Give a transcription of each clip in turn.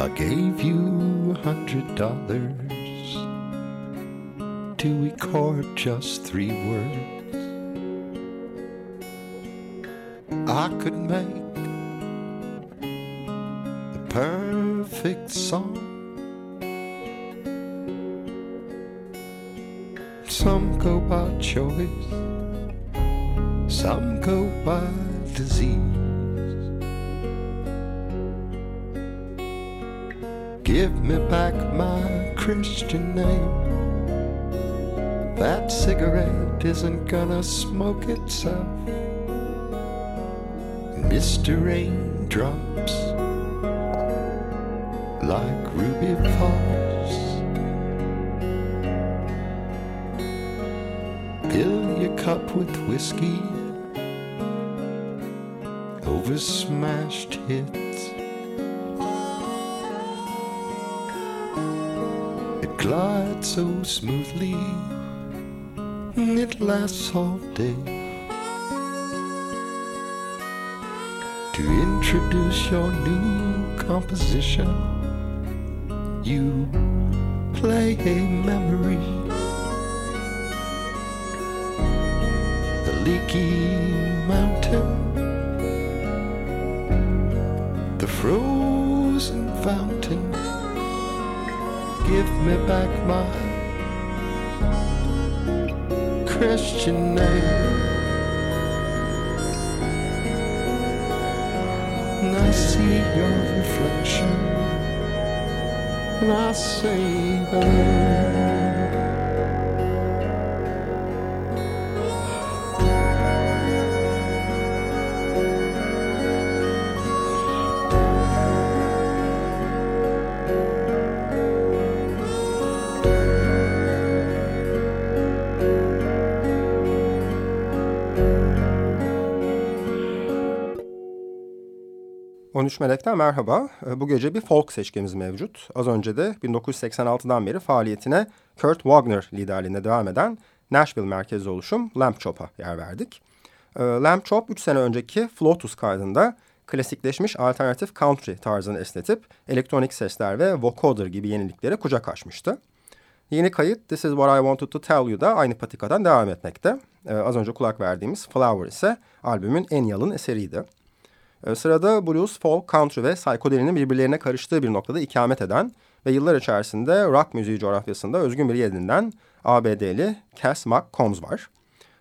I gave you a hundred dollars to record just three words, I could make the perfect song. Some go by choice, some go by disease. Give me back my Christian name. That cigarette isn't gonna smoke itself. Mr. Raindrops, like Ruby Falls. Fill your cup with whiskey over smashed hits. Glides so smoothly, it lasts all day. To introduce your new composition, you play a memory. The leaky Give me back my Christian name. And I see your reflection, and I say, hello. ...13 Melek'ten merhaba. Ee, Bu gece bir folk seçkimiz mevcut. Az önce de 1986'dan beri faaliyetine Kurt Wagner liderliğinde devam eden Nashville merkezli oluşum Lamp Chop'a yer verdik. Ee, Lamp Chop 3 sene önceki Flotus kaydında klasikleşmiş alternatif country tarzını esnetip elektronik sesler ve vocoder gibi yeniliklere kucak açmıştı. Yeni kayıt This Is What I Wanted To Tell You da aynı patikadan devam etmekte. Ee, az önce kulak verdiğimiz Flower ise albümün en yalın eseriydi. Ee, Sırada blues, folk, country ve psychodelinin birbirlerine karıştığı bir noktada ikamet eden ve yıllar içerisinde rock müziği coğrafyasında özgün bir yerinden ABD'li Cass McCombs var.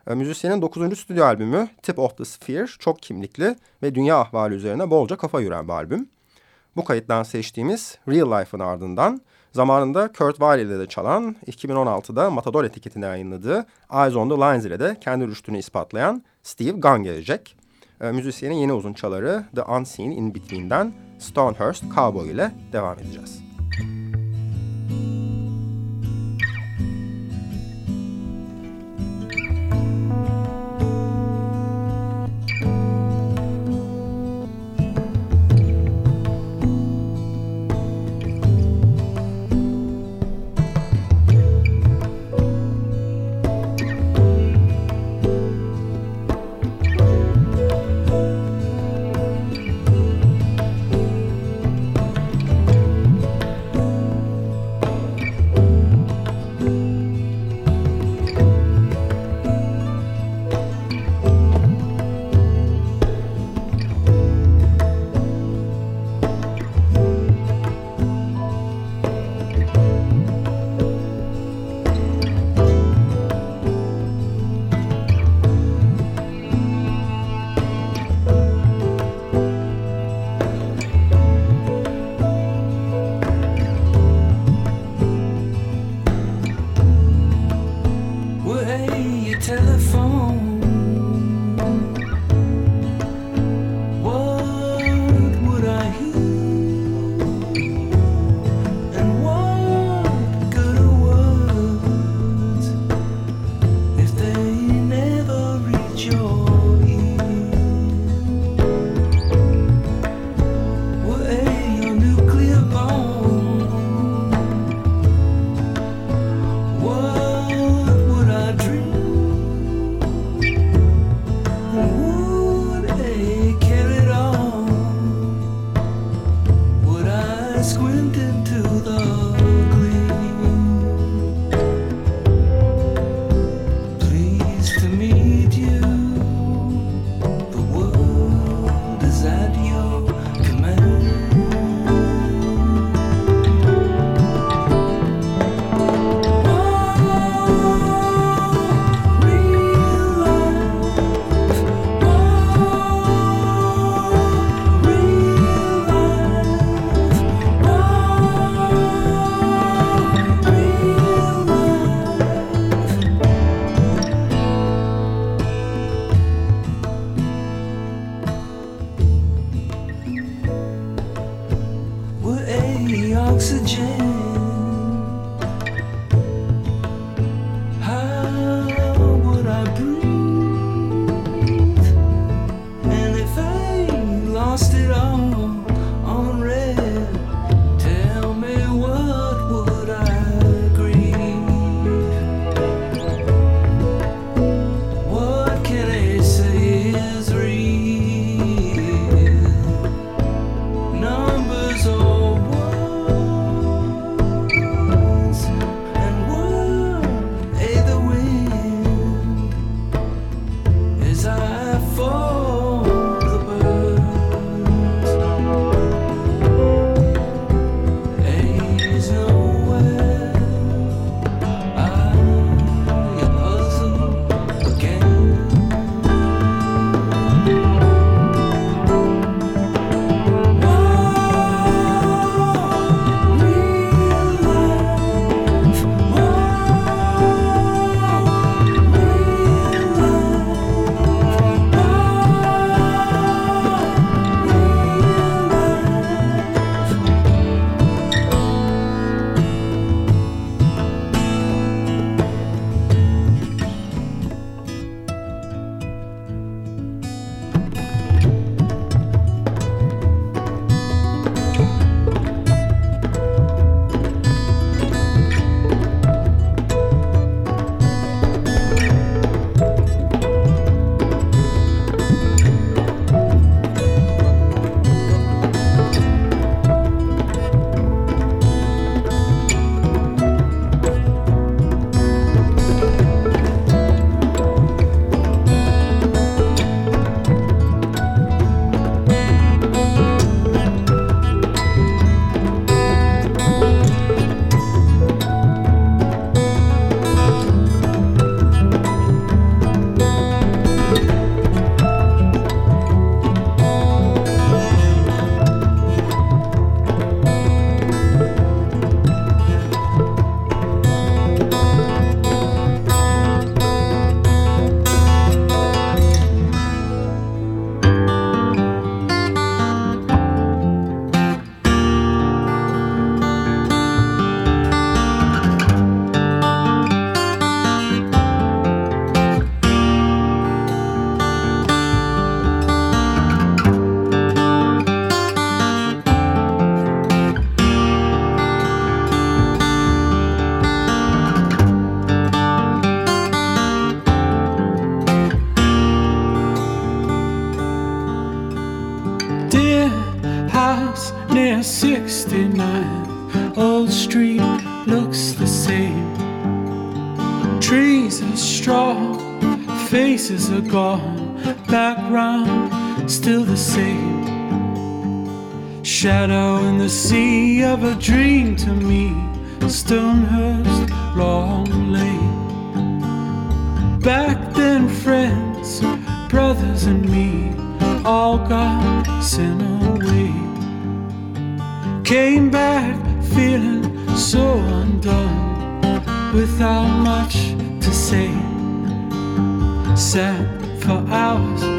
Ee, Müzisyenin 9. stüdyo albümü Tip of the Sphere çok kimlikli ve dünya ahvali üzerine bolca kafa yuran bir albüm. Bu kayıttan seçtiğimiz Real Life'ın ardından zamanında Kurt Weill ile de çalan 2016'da Matador etiketine yayınladığı Eyes on the Lines ile de kendi rüştünü ispatlayan Steve Gunn gelecek. Ee, müzisyenin yeni uzun çaları The Unseen In Between'den Stonehurst Cowboy ile devam edeceğiz. Thank Shadow in the sea of a dream to me, Stonehurst, long lane. Back then, friends, brothers, and me all got sent away. Came back feeling so undone without much to say. Sat for hours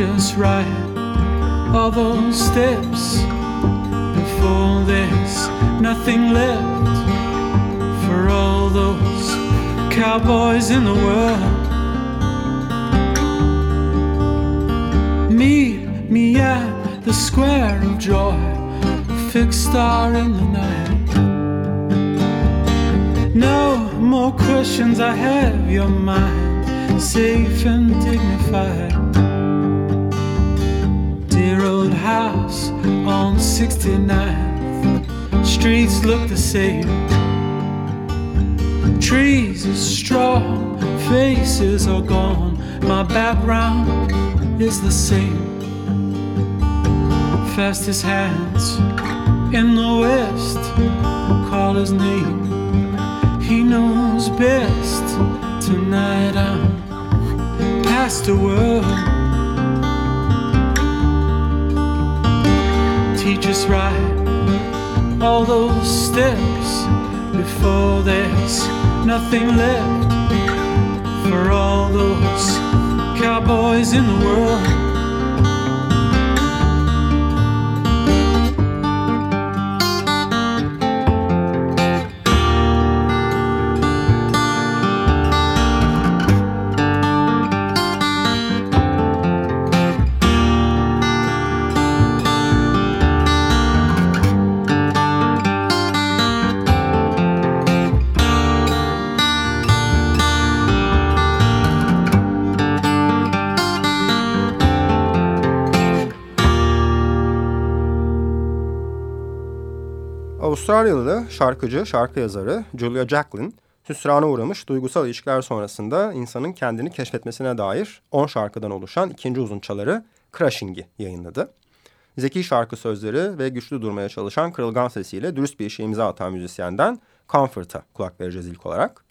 us right. All those steps before there's nothing left for all those cowboys in the world. Meet me at the square of joy fixed star in the night. No more questions I have your mind safe and dignified house on 69th streets look the same trees are strong faces are gone my background is the same fastest hands in the west. Call his name, he knows best. Tonight I'm past the world. Teach us right all those steps before there's nothing left for all those cowboys in the world. Avustralyalı şarkıcı, şarkı yazarı Julia Jacklin, hüsrana uğramış duygusal ilişkiler sonrasında insanın kendini keşfetmesine dair 10 şarkıdan oluşan ikinci uzun çaları Crushing'i yayınladı. Zeki şarkı sözleri ve güçlü durmaya çalışan kırılgan sesiyle dürüst bir işe imza atan müzisyenden Comfort'a kulak vereceğiz ilk olarak.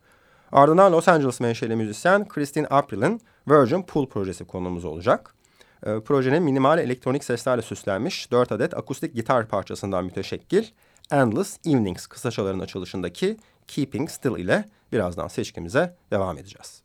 Ardından Los Angeles menşeli müzisyen Christine April'in Virgin Pool projesi konumuz olacak. E, projenin minimal elektronik seslerle süslenmiş 4 adet akustik gitar parçasından müteşekkil Endless Evenings kısaçaların açılışındaki Keeping Still ile birazdan seçkimize devam edeceğiz.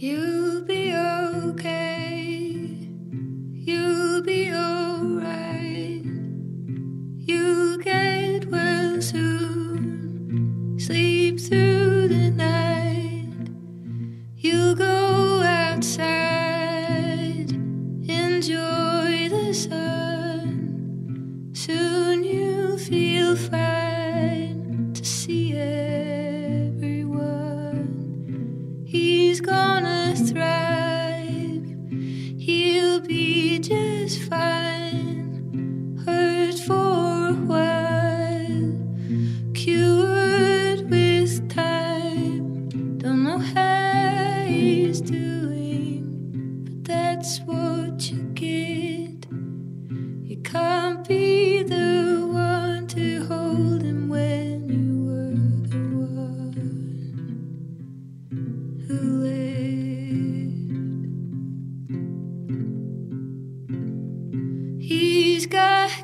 You'll be okay.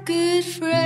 Good friends,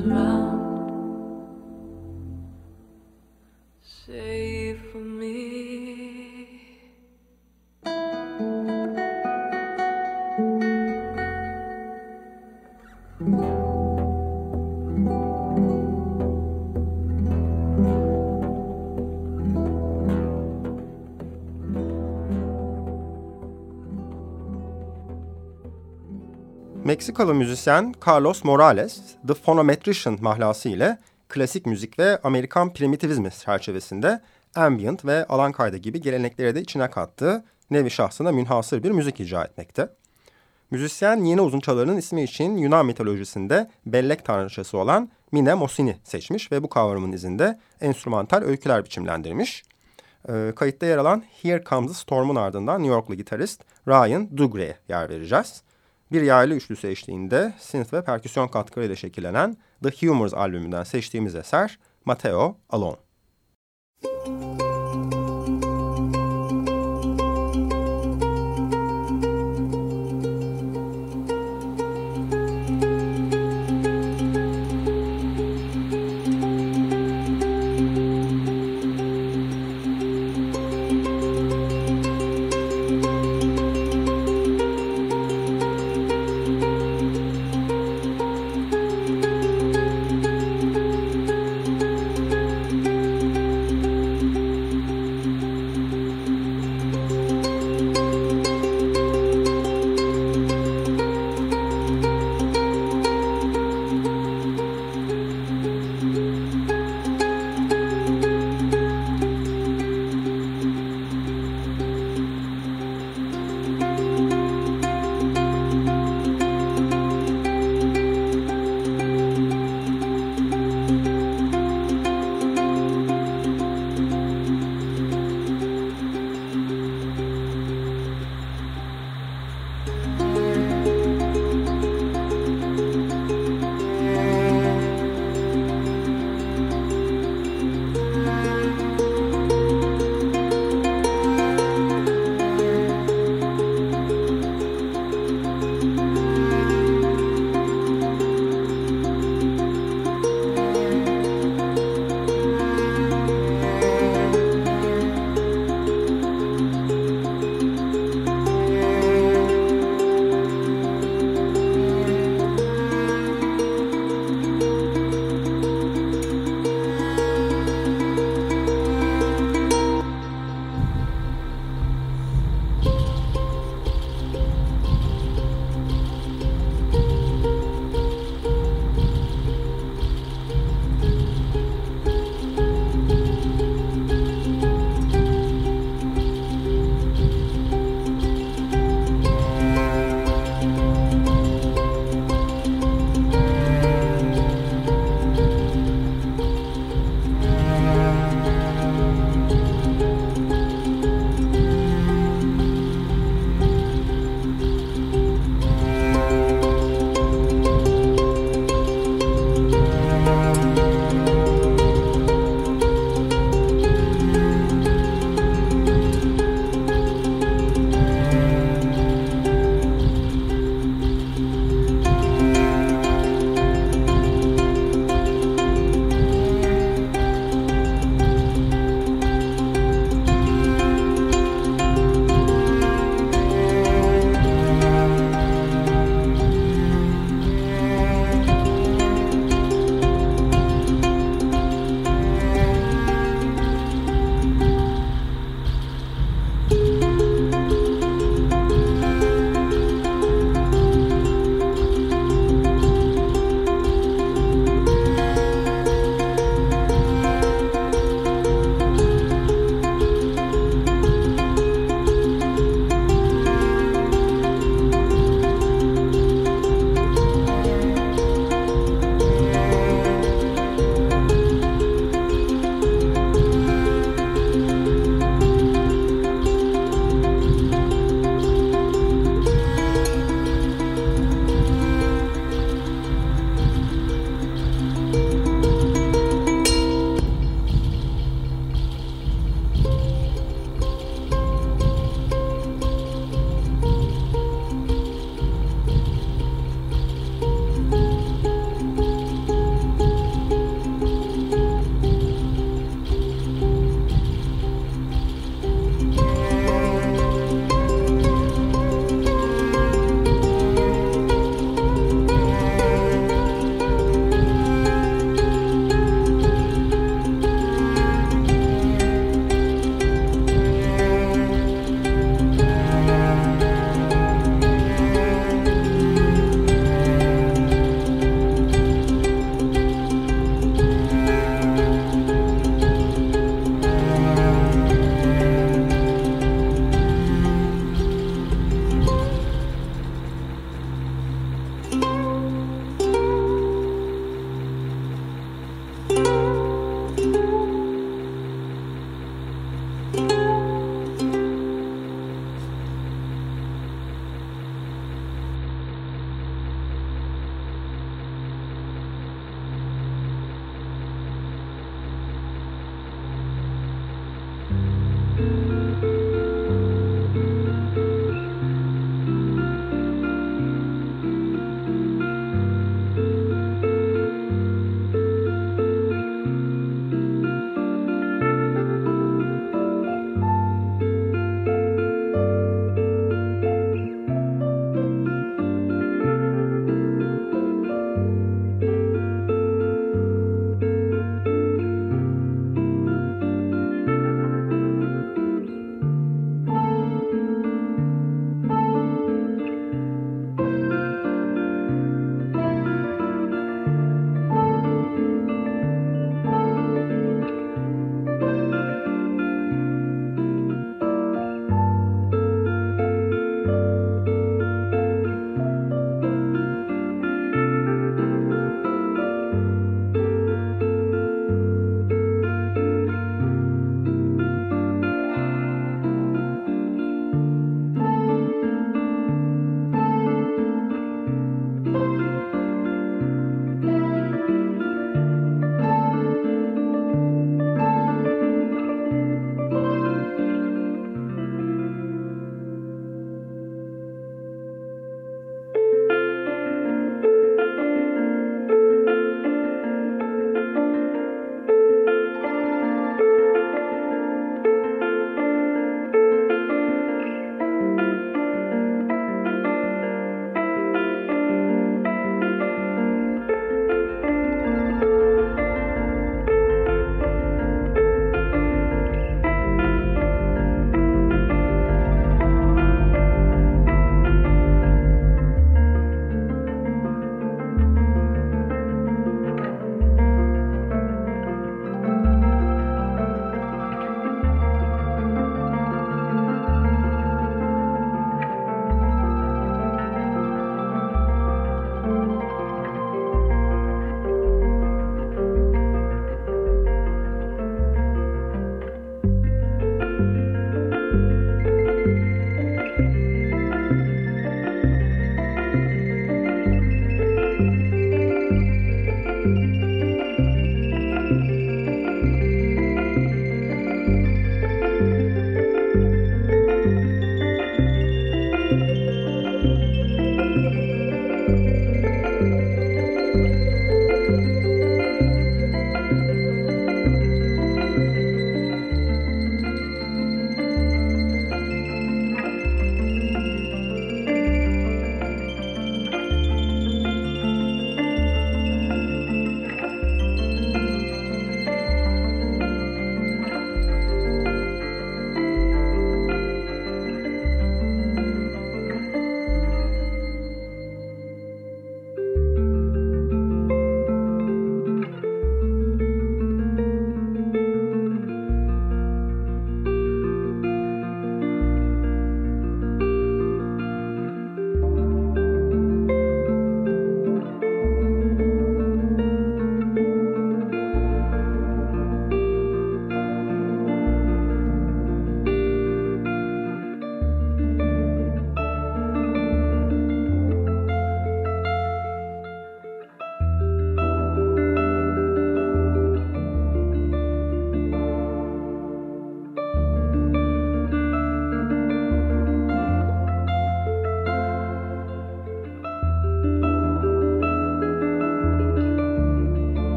around. Meksikalı müzisyen Carlos Morales, The Phonometrician mahlası ile klasik müzik ve Amerikan primitivizmi çerçevesinde ambient ve alan kaydı gibi gelenekleri de içine kattığı nevi şahsına münhasır bir müzik icra etmekte. Müzisyen yeni uzun çalarının ismi için Yunan mitolojisinde bellek tanrıçası olan Mine Mosini seçmiş ve bu kavramın izinde enstrümantal öyküler biçimlendirmiş. E, kayıtta yer alan Here Comes the Storm'un ardından New Yorklu gitarist Ryan Dugre'ye yer vereceğiz. Bir yaylı üçlüsü eşliğinde synth ve perküsyon katkılarıyla şekillenen The Humors albümünden seçtiğimiz eser Mateo Alone.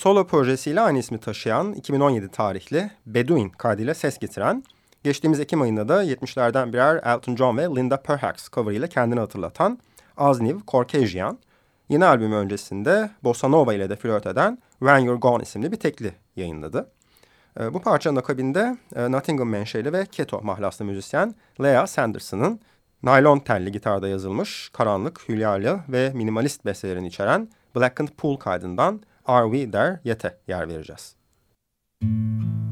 Solo projesiyle aynı ismi taşıyan 2017 tarihli Bedouin kaydıyla ses getiren, geçtiğimiz Ekim ayında da 70'lerden birer Elton John ve Linda Perhacs cover ile kendini hatırlatan Azniv Caucasian, yeni albümü öncesinde Bossa Nova ile de flört eden When You're Gone isimli bir tekli yayınladı. E, bu parçanın akabinde e, Nottingham menşeli ve keto mahlaslı müzisyen Lea Sanderson'ın naylon telli gitarda yazılmış karanlık, hülyalı ve minimalist bestelerini içeren Blackened Pool kaydından Are We There Yet'e yer vereceğiz. walking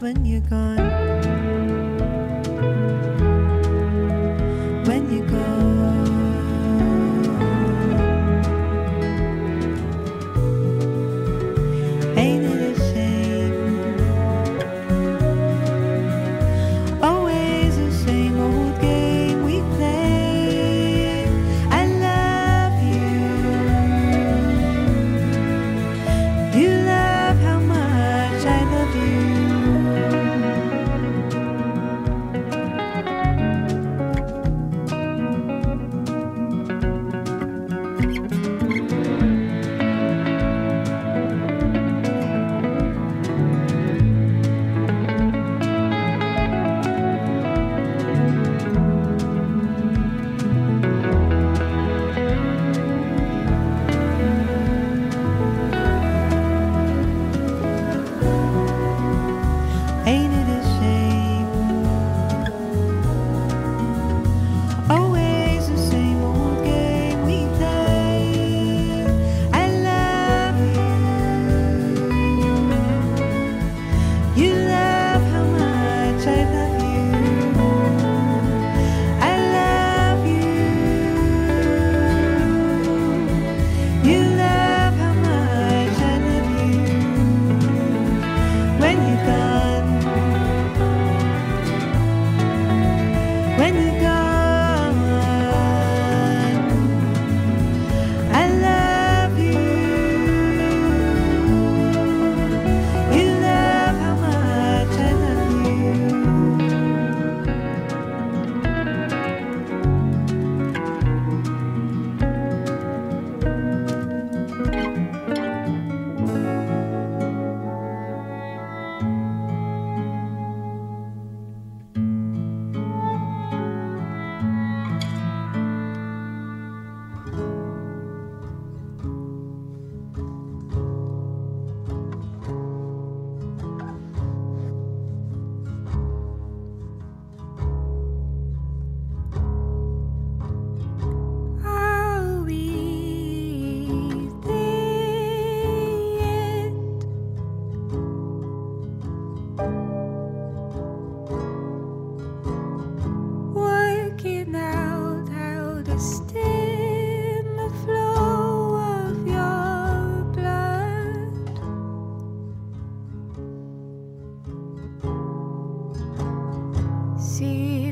when you're gone.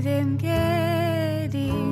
didn't get it.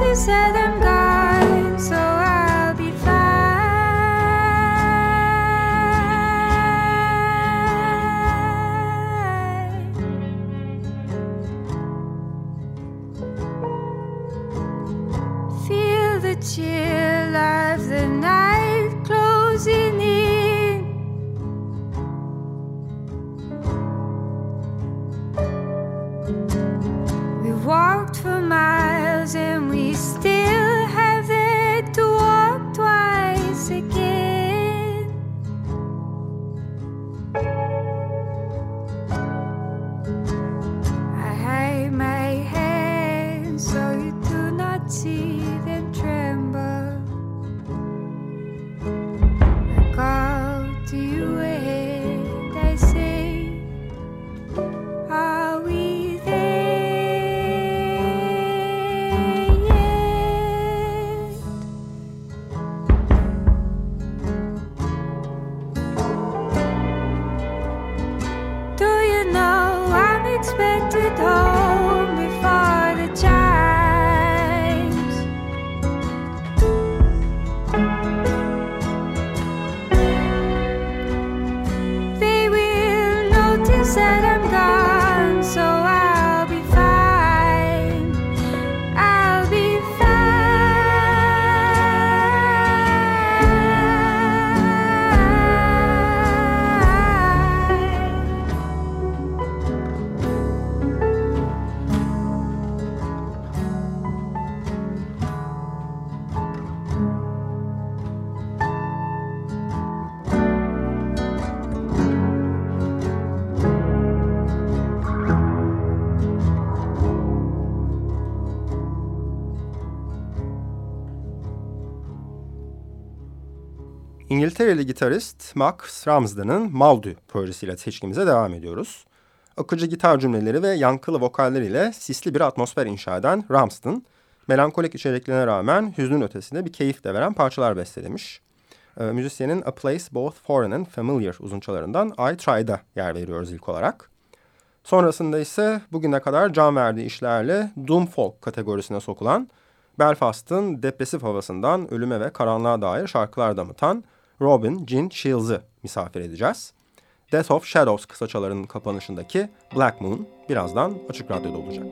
Will notice that I'm İngiltereli gitarist Max Ramsden'ın Maldu projesiyle seçkimize devam ediyoruz. Akıcı gitar cümleleri ve yankılı vokaller ile sisli bir atmosfer inşa eden Ramsden, melankolik içeriklerine rağmen hüznün ötesinde bir keyif de veren parçalar bestelemiş. Ee, müzisyenin A Place Both Foreign and Familiar uzunçalarından I Tried'a yer veriyoruz ilk olarak. Sonrasında ise bugüne kadar can verdiği işlerle Doom Folk kategorisine sokulan, Belfast'ın depresif havasından ölüme ve karanlığa dair şarkılar damıtan Robin Jean Shields'ı misafir edeceğiz. Death of Shadows kısaçalarının kapanışındaki Black Moon birazdan Açık Radyo'da olacak.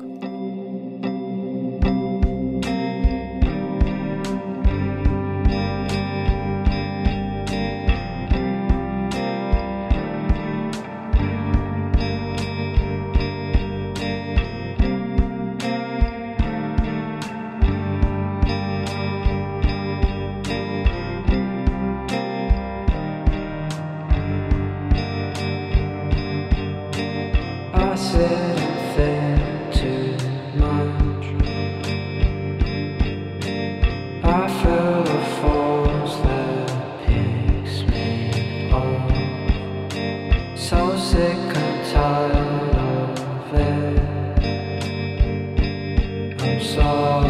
It.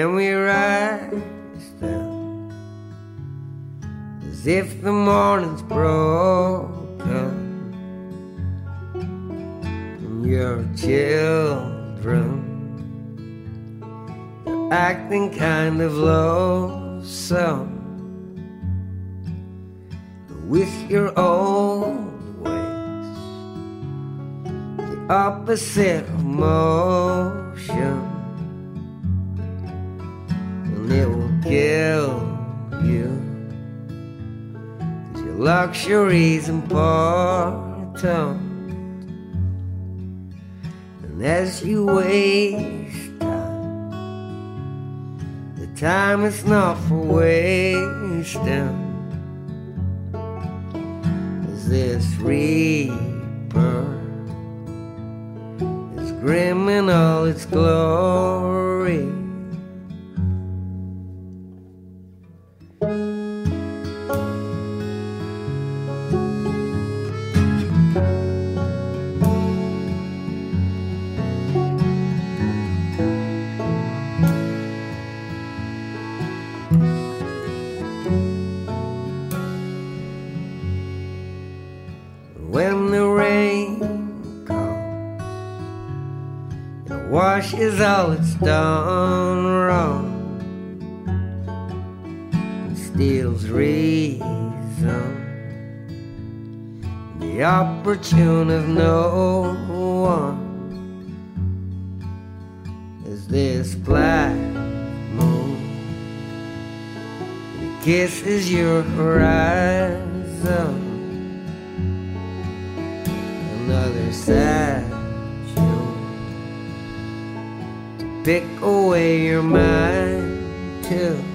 and we rise this down as if the morning's broken. And your children. Are acting kind of low some with your old ways the opposite of motion and it will kill you. Cause your luxury's important. And as you waste time, the time is not for wasting. Cause this reaper is grim in all its glory. Washes all it's done wrong, steals reason, the opportune of no one. Is this black moon? It kisses your horizon another sad pick away your mind too.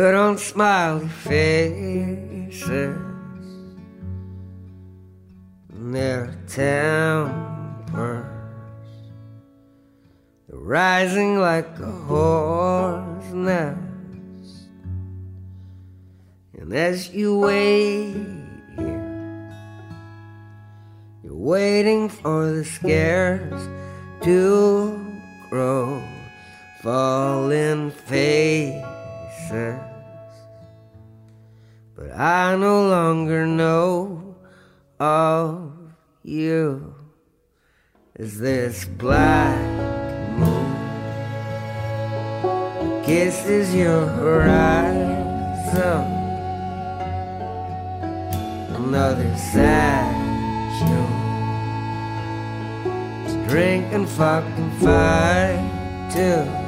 Put on smiley faces their tempers rising like a horse nest. And as you wait here, you're waiting for the scares to grow, falling faces. But I no longer know of you. Is this black moon kisses your horizon? Another sad tune drink and fuck and fight too.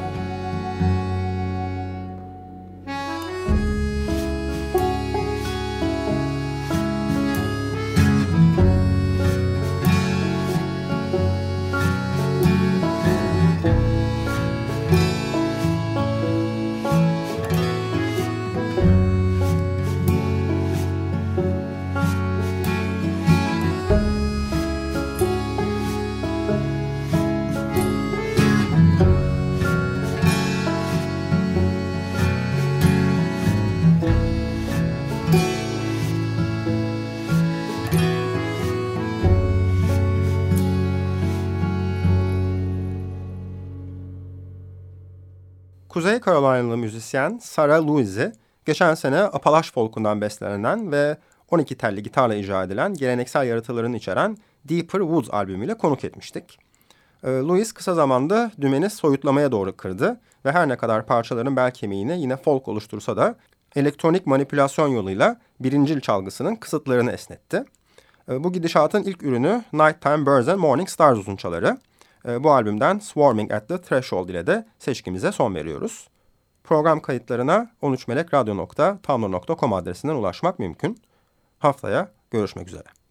Kuzey Carolinalı müzisyen Sarah Louis'i geçen sene Apalaş folkundan beslenen ve 12 telli gitarla icra edilen geleneksel yaratılarını içeren Deeper Woods albümüyle konuk etmiştik. Ee, Louis kısa zamanda dümeni soyutlamaya doğru kırdı ve her ne kadar parçaların bel kemiğini yine folk oluştursa da elektronik manipülasyon yoluyla birincil çalgısının kısıtlarını esnetti. Ee, bu gidişatın ilk ürünü Nighttime Birds and Morning Stars uzunçaları. Ee, bu albümden Swarming at the Threshold ile de seçkimize son veriyoruz. Program kayıtlarına 13melekradyo.tumblr.com adresinden ulaşmak mümkün. Haftaya görüşmek üzere.